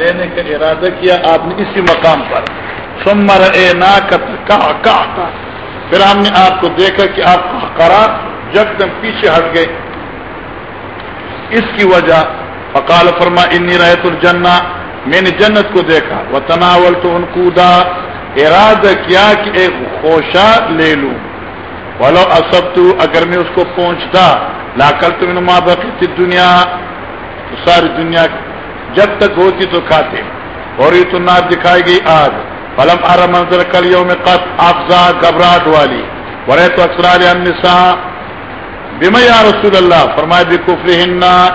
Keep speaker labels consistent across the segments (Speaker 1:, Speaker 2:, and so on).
Speaker 1: لینے کا ارادہ کیا آپ نے اسی مقام پر۔ سمر اے نا کا پھر ہم نے آپ کو دیکھا کہ آپ کرا جب پیچھے ہٹ گئے۔ اس کی وجہ فقال فرما، انی رہت الجنہ۔ میں نے جنت کو دیکھا۔ وہ تناول تو ان کو ارادہ کیا کہ ایک خوشہ لے لوں۔ بولو اسب تو اگر میں اس کو پہنچتا لا کر تو ماں بقی دنیا تو ساری دنیا جب تک ہوتی تو کھاتے اور یہ تو نار دکھائی گئی آج۔ فلم آر منظر کل یوم قط افزا گھبراہٹ والی۔ ورے تو اکثر النساء۔ یا رسول اللہ فرمائے بھی کفر ہننا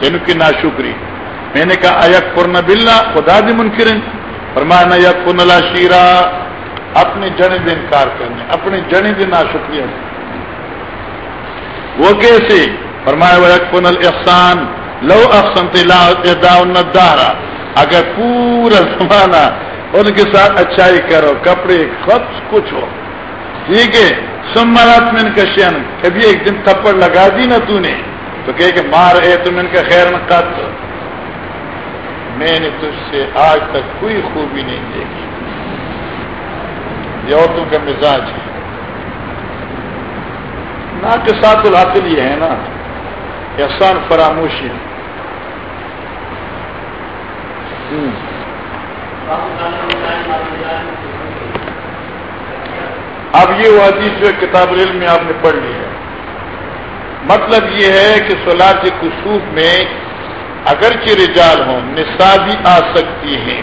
Speaker 1: یعنی ان کی ناشکری۔ میں نے کہا یک پورن بلّہ خدا بھی منکرن فرمایا، نہ یک پورن لا شیرا۔ اپنے جڑے بھی انکار کرنے اپنے جڑے بھی ناشکری وہ کیسے؟ فرمایا وہ یک پورن الاحسان لو افسن دارا اگر پورا زمانہ ان کے ساتھ اچھائی کرو، کپڑے خط کچھ ہو۔ ٹھیک ہے سمرات میں کشن کبھی ایک دن تھپڑ لگا دی نا تو نے۔ تو کہ مار اے تم ان کا خیر قط۔ میں نے تجھ سے آج تک کوئی خوبی نہیں دیکھی۔ یہ عورتوں کا مزاج ہے۔ نہ کے ساتھ العقل یہ ہے نا، احسان فراموشی اب یہ وہ حدیث جو کتاب علم میں آپ نے پڑھ لی ہے۔ مطلب یہ ہے کہ سولاد کسوف میں اگرچہ رجال ہوں نسا بھی آ سکتی ہیں۔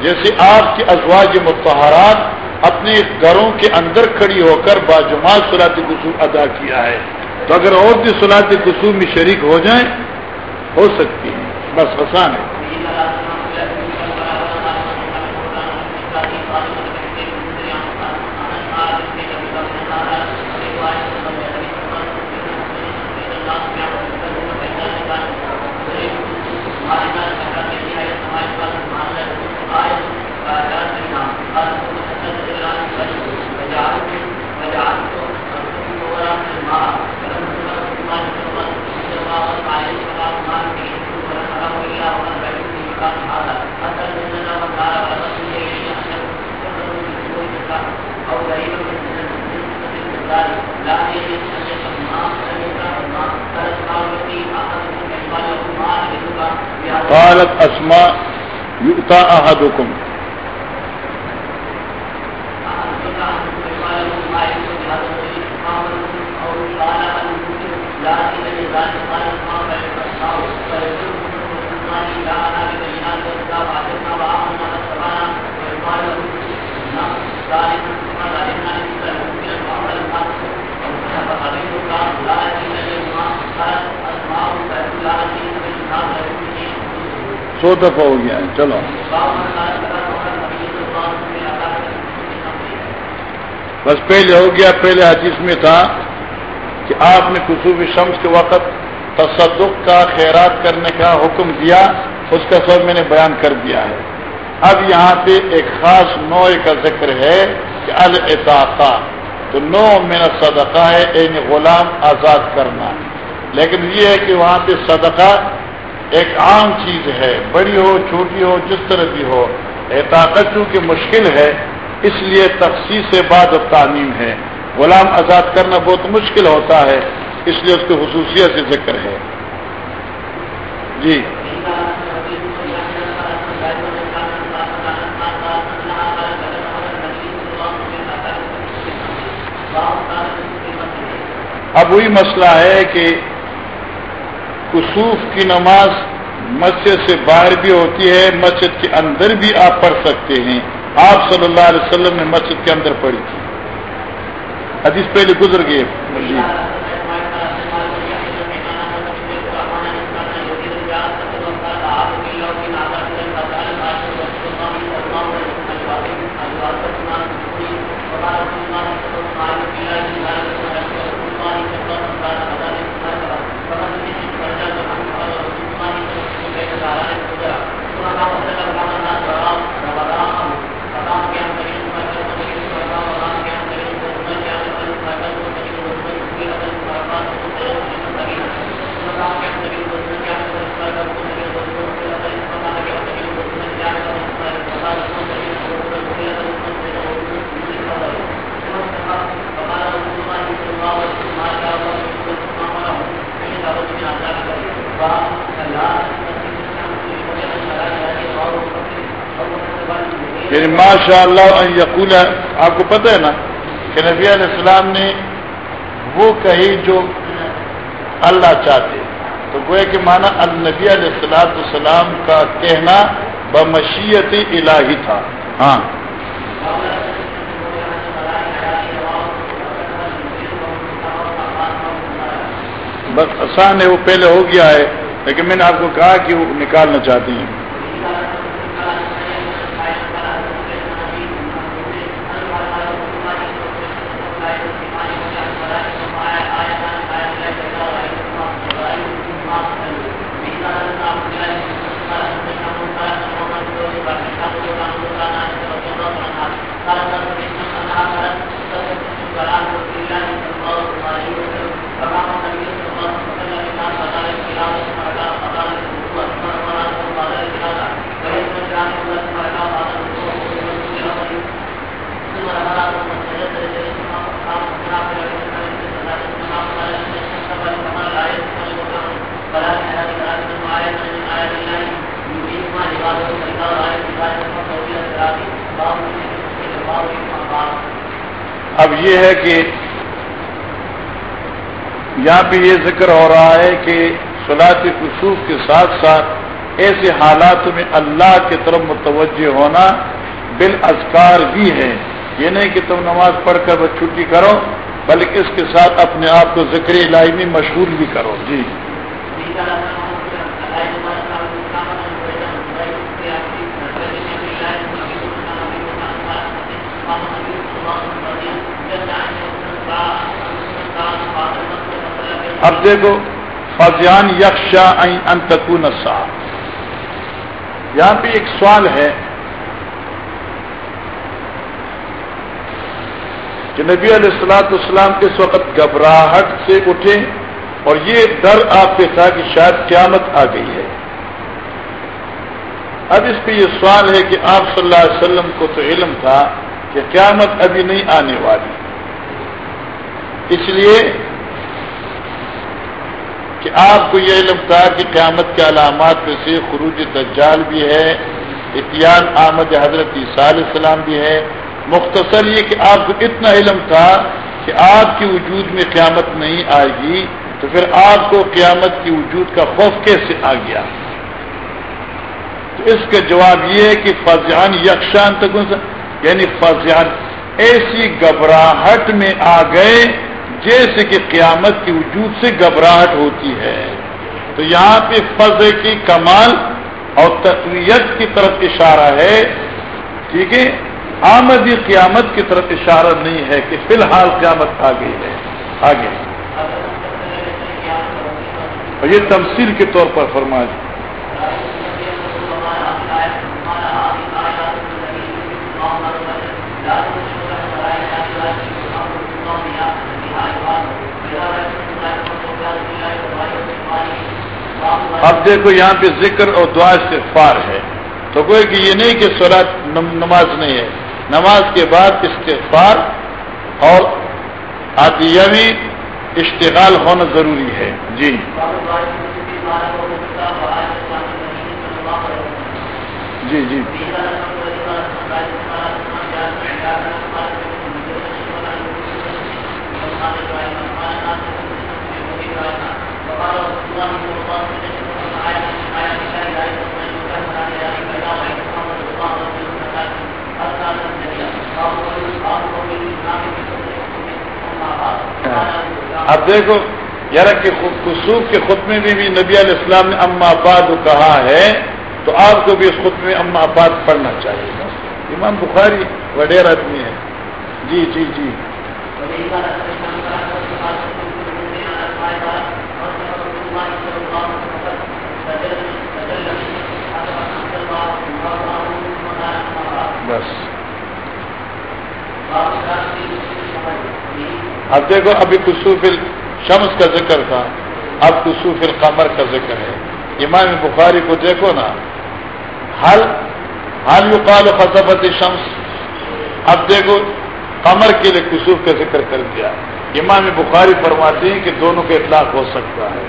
Speaker 1: جیسے آپ کی ازواج متحرات اپنے گھروں کے اندر کھڑی ہو کر باجماعت سلاط قصوب ادا کیا ہے۔ تو اگر اور بھی سلاط قصوب میں شریک ہو جائیں، ہو سکتی ہیں۔ بس آسان ہے۔ قالت اسما یوتا احدکم سو دفعہ ہو گیا ہے، چلو۔ بس پہلے ہو گیا، پہلے حدیث میں تھا کہ آپ نے خصوصی شمس کے وقت تصدق کا، خیرات کرنے کا حکم دیا، اس کا سب میں نے بیان کر دیا ہے۔ اب یہاں پہ ایک خاص نو کا ذکر ہے کہ الطاقہ تو نو میرا صدقہ ہے این غلام آزاد کرنا۔ لیکن یہ ہے کہ وہاں پہ صدقہ ایک عام چیز ہے، بڑی ہو، چھوٹی ہو، جس طرح بھی ہو۔ احتاط چونکہ مشکل ہے، اس لیے تخصیص سے بعد اب تعلیم ہے۔ غلام آزاد کرنا بہت مشکل ہوتا ہے، اس لیے اس کی خصوصیت سے ذکر ہے۔ جی۔ اب وہی مسئلہ ہے کہ کسوف کی نماز مسجد سے باہر بھی ہوتی ہے، مسجد کے اندر بھی آپ پڑھ سکتے ہیں۔ آپ صلی اللہ علیہ وسلم نے مسجد کے اندر پڑھی۔ تھی حدیث پہلے گزر گئے
Speaker 2: الله تعالى ان يجعل ما قد قدر الله تعالى ورضاه وقام قيام
Speaker 1: یعنی ماشاء اللہ یقول، آپ کو پتہ ہے نا کہ نبی علیہ السلام نے وہ کہی جو اللہ چاہتے۔ تو گوئے کہ مانا النبی علیہ السلاۃ السلام کا کہنا بمشیت الہی تھا۔ ہاں۔ بس آسان ہے، وہ پہلے ہو گیا ہے، لیکن میں نے آپ کو کہا کہ وہ نکالنا چاہتی ہیں۔ اب یہ ہے کہ یہاں پہ یہ ذکر ہو رہا ہے کہ صلاحت خصوص کے ساتھ ساتھ ایسے حالات میں اللہ کی طرف متوجہ ہونا بال ازکار بھی ہے۔ یہ نہیں کہ تم نماز پڑھ کر بس چھٹی کرو، بلکہ اس کے ساتھ اپنے آپ کو ذکر میں مشغول بھی کرو۔ جی۔ اب دیکھو، فضیان یکشا انتقون سا یہاں پہ ایک سوال ہے کہ نبی علیہ السلاۃ السلام اس وقت گھبراہٹ سے اٹھے اور یہ ڈر آپ پہ تھا کہ شاید قیامت آ گئی ہے۔ اب اس پہ یہ سوال ہے کہ آپ صلی اللہ علیہ وسلم کو تو علم تھا کہ قیامت ابھی نہیں آنے والی۔ اس لیے کہ آپ کو یہ علم تھا کہ قیامت کے علامات میں سے خروج دجال بھی ہے، اتیان احمد حضرت عیسیٰ علیہ السلام بھی ہے۔ مختصر یہ کہ آپ کو اتنا علم تھا کہ آپ کے وجود میں قیامت نہیں آئے گی، تو پھر آپ کو قیامت کی وجود کا خوف کیسے آ گیا؟ تو اس کا جواب یہ ہے کہ فضیان یکشان تک یعنی فضیان ایسی گھبراہٹ میں آ گئے جیسے کہ قیامت کی وجود سے گھبراہٹ ہوتی ہے۔ تو یہاں پہ فض کی کمال اور تقویت کی طرف اشارہ ہے۔ ٹھیک ہے؟ آمدی قیامت کی طرف اشارہ نہیں ہے کہ فی الحال قیامت آ گئی ہے۔ آگے۔ اور یہ تمثیل کے طور پر فرمایا۔ اب دیکھو یہاں پہ ذکر اور دعا استغفار ہے۔ تو کوئی کہ یہ نہیں کہ سورت نماز نہیں ہے۔ نماز کے بعد استغفار اور آدیوی اشتغال ہونا ضروری ہے۔ جی۔ جی جی۔ اب دیکھو یار کہ خصوص کے خطبے میں بھی نبی علیہ السلام نے اما آباد کہا ہے، تو آپ کو بھی اس خطبے میں اما آباد پڑھنا چاہیے امام بخاری وڈیر آدمی ہے۔ جی جی جی۔ اب دیکھو، ابھی کسوف شمس کا ذکر تھا، اب کسوف القمر کا ذکر ہے۔ امام بخاری کو دیکھو نا حل حل یقال خصبت شمس اب دیکھو، قمر کے لیے کسوف کا ذکر کر دیا۔ امام بخاری فرماتے ہیں کہ دونوں کا اطلاق ہو سکتا ہے۔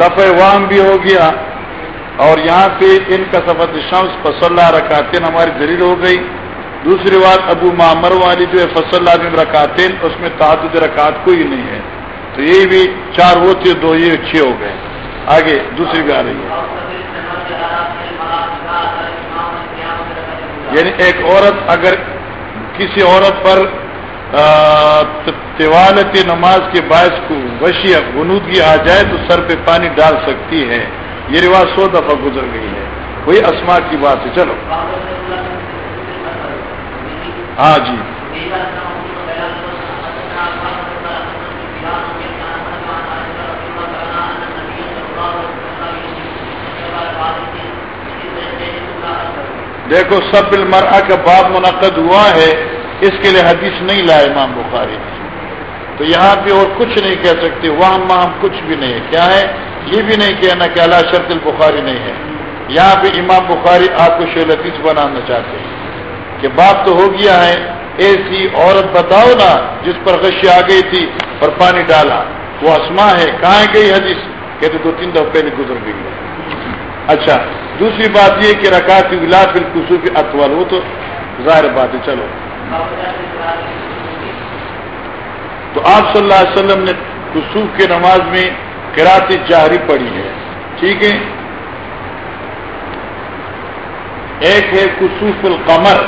Speaker 1: دفع وام بھی ہو گیا اور یہاں پہ ان کا سفت شمس فصل رکاتین ہماری دلیل ہو گئی۔ دوسری بات، ابو معمر والی جو ہے فصل عظم رکاتین اس میں تعدد رکعت کوئی نہیں ہے۔ تو یہ بھی چار وہ تھے، دو یہ چھ ہو گئے۔ آگے دوسری بھی آ رہی ہے۔ یعنی ایک عورت اگر کسی عورت پر طوالت نماز کے باعث کو وشی غنودگی آ جائے تو سر پہ پانی ڈال سکتی ہے۔ یہ رواج سو دفعہ گزر گئی ہے۔ وہی اسما کی بات ہے۔ چلو۔ ہاں جی۔ دیکھو، سب المرا کا باب منعقد ہوا ہے۔ اس کے لیے حدیث نہیں لائے امام بخاری۔ تو یہاں پہ اور کچھ نہیں کہہ سکتے، وہاں ہم کچھ بھی نہیں ہے۔ کیا ہے؟ یہ بھی نہیں کہنا کہ اللہ شرط البخاری نہیں ہے۔ یہاں پہ امام بخاری آپ کو شیلتیس بنانا چاہتے ہیں کہ بات تو ہو گیا ہے، ایسی عورت بتاؤ نا جس پر غشی آ گئی تھی اور پانی ڈالا۔ وہ اسما ہے، کہاں گئی حدیث؟ کہتے دو تین دفعہ پہلے گزر گئی۔ ہے اچھا دوسری بات یہ کہ رکاتی گلاف القصوف اطول، وہ تو ظاہر بات ہے، چلو۔ تو آپ صلی اللہ علیہ وسلم نے کسوف کے نماز میں کراتی جاری پڑی ہے۔ ٹھیک ہے؟ ایک ہے کسوف القمر۔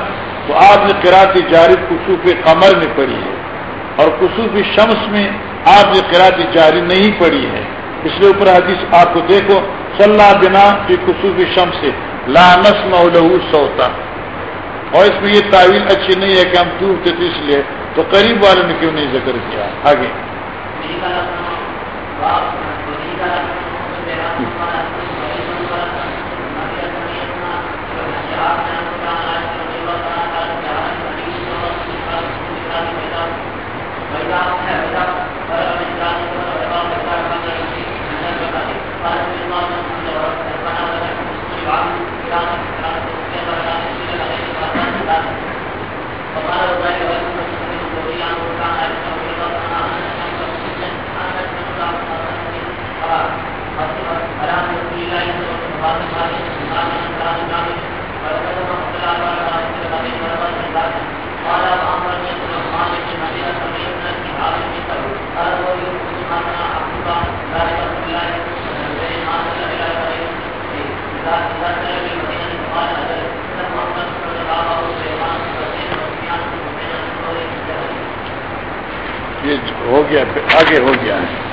Speaker 1: تو آپ نے کراتی جاری کسوف قمر میں پڑھی ہے۔ اور کسوف شمس میں آپ نے کراتی جاری نہیں پڑھی ہے۔ اس لیے اوپر حدیث آپ کو دیکھو صلاح بنا کی کسوف شمس سے لانس مولہ سوتا اور اس میں یہ تعویل اچھی نہیں ہے کہ ہم دور تھے تو اس لیے تو قریب والے نے کیوں نہیں ذکر کیا؟ آگے۔ یہ ہو گیا آگے ہو گیا۔ ہے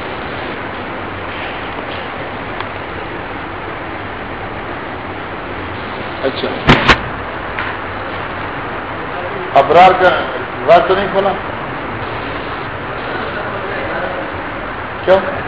Speaker 1: اچھا۔ ابرار کا بات تو نہیں کھولا؟ کیوں؟